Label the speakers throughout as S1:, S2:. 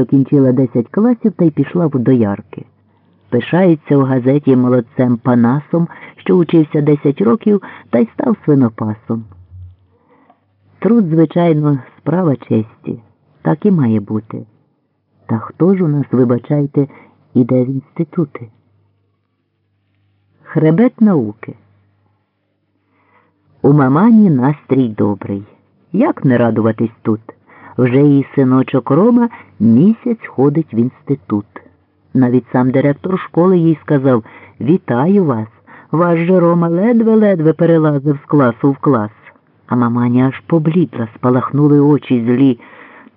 S1: що кінчила 10 класів та й пішла в доярки. Пишається у газеті молодцем Панасом, що учився 10 років та й став свинопасом. Труд, звичайно, справа честі, так і має бути. Та хто ж у нас, вибачайте, іде в інститути? Хребет науки. У мамані настрій добрий. Як не радуватись тут? Вже її синочок Рома місяць ходить в інститут. Навіть сам директор школи їй сказав Вітаю вас. Ваш же Рома ледве-ледве перелазив з класу в клас. А маманя аж поблідла, спалахнули очі злі.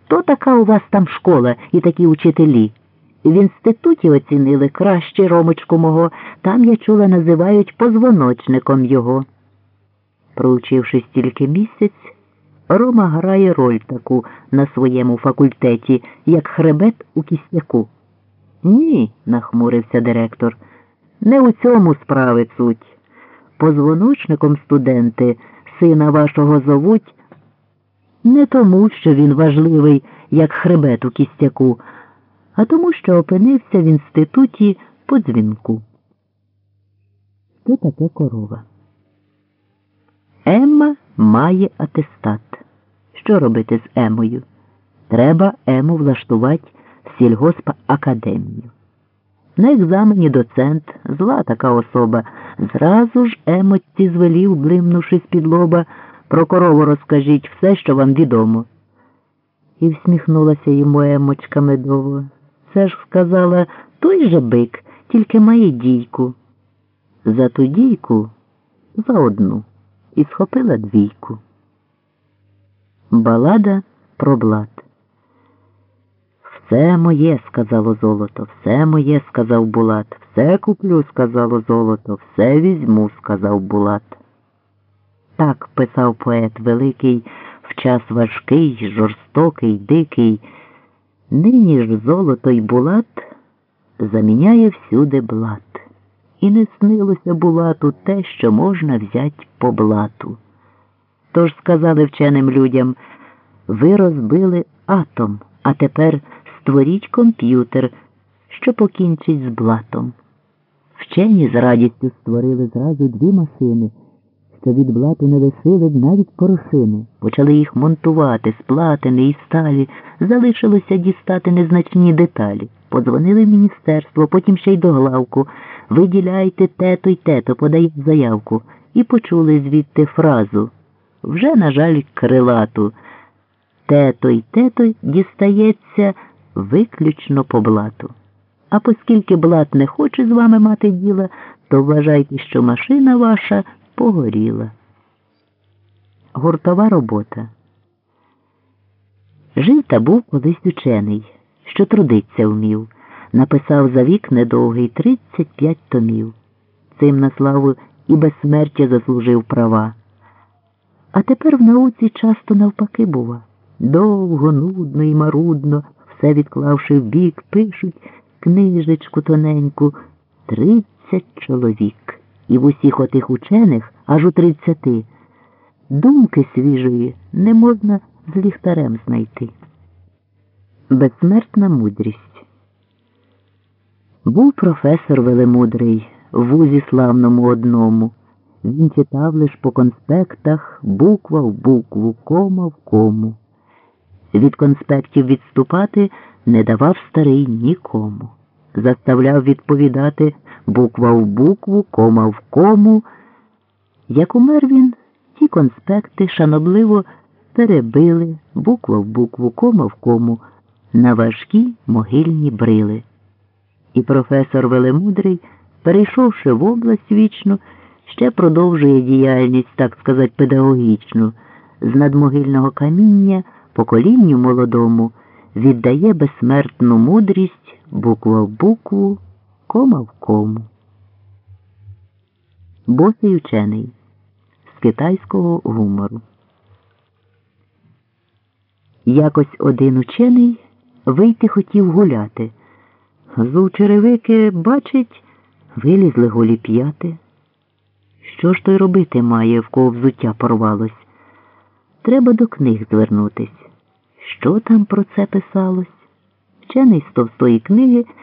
S1: То така у вас там школа і такі учителі. В інституті оцінили краще ромочку мого, там, я чула, називають позвоночником його. Проучившись тільки місяць, Рома грає роль таку на своєму факультеті, як хребет у кістяку. Ні, нахмурився директор, не у цьому справи суть. Позвоночником студенти сина вашого зовуть не тому, що він важливий, як хребет у кістяку, а тому, що опинився в інституті по дзвінку. Це таке корова. Емма має атестат. Що робити з Емою? Треба Ему влаштувати в сільгоспакадемію. На екзамені доцент, зла така особа, зразу ж Емоці звелів, блимнувши з-під лоба, про корову розкажіть все, що вам відомо. І всміхнулася йому Емочка медово. Це ж сказала той же бик, тільки має дійку. За ту дійку за одну і схопила двійку. Балада про блат. Все моє, сказало золото, все моє, сказав Булат, все куплю, сказало золото, все візьму, сказав Булат. Так писав поет великий в час важкий, жорстокий, дикий. Нині ж золото й булат заміняє всюди блат. І не снилося Булату те, що можна взять по блату. Тож сказали вченим людям ви розбили атом, а тепер створіть комп'ютер, що покінчить з блатом. Вчені з радістю створили зразу дві машини, що від блату не лишили навіть порошини. Почали їх монтувати з платини і сталі, залишилося дістати незначні деталі. Подзвонили в міністерство, потім ще й до главку. Виділяйте те-то й те-то, подають заявку. І почули звідти фразу. Вже, на жаль, крилату. Те-то й те-то дістається виключно по блату. А оскільки блат не хоче з вами мати діла, то вважайте, що машина ваша погоріла. Гуртова робота. Жив та був колись учений, що трудиться вмів. Написав за вік недовгий 35 томів. Цим на славу і безсмертя заслужив права. А тепер в науці часто навпаки бува. Довго, нудно і марудно, все відклавши в бік, пишуть книжечку тоненьку тридцять чоловік. І в усіх отих учених аж у тридцяти. Думки свіжої не можна з ліхтарем знайти. Безсмертна мудрість. Був професор велемудрий в вузі славному одному. Він читав лиш по конспектах буква в букву, кома в кому. Від конспектів відступати не давав старий нікому. Заставляв відповідати буква в букву, кома в кому. Як умер він, ті конспекти шанобливо перебили буква в букву, кома в кому на важкі могильні брили. І професор Велемудрий, перейшовши в область вічну, ще продовжує діяльність, так сказати, педагогічну, з надмогильного каміння поколінню молодому віддає безсмертну мудрість буква в букву, кома в кому. Босий учений з китайського гумору. Якось один учений вийти хотів гуляти. З черевики, бачить, вилізли голі п'яти. Що ж той робити має, в кого взуття порвалось? Треба до книг звернутись. Що там про це писалось? вчений з товстої книги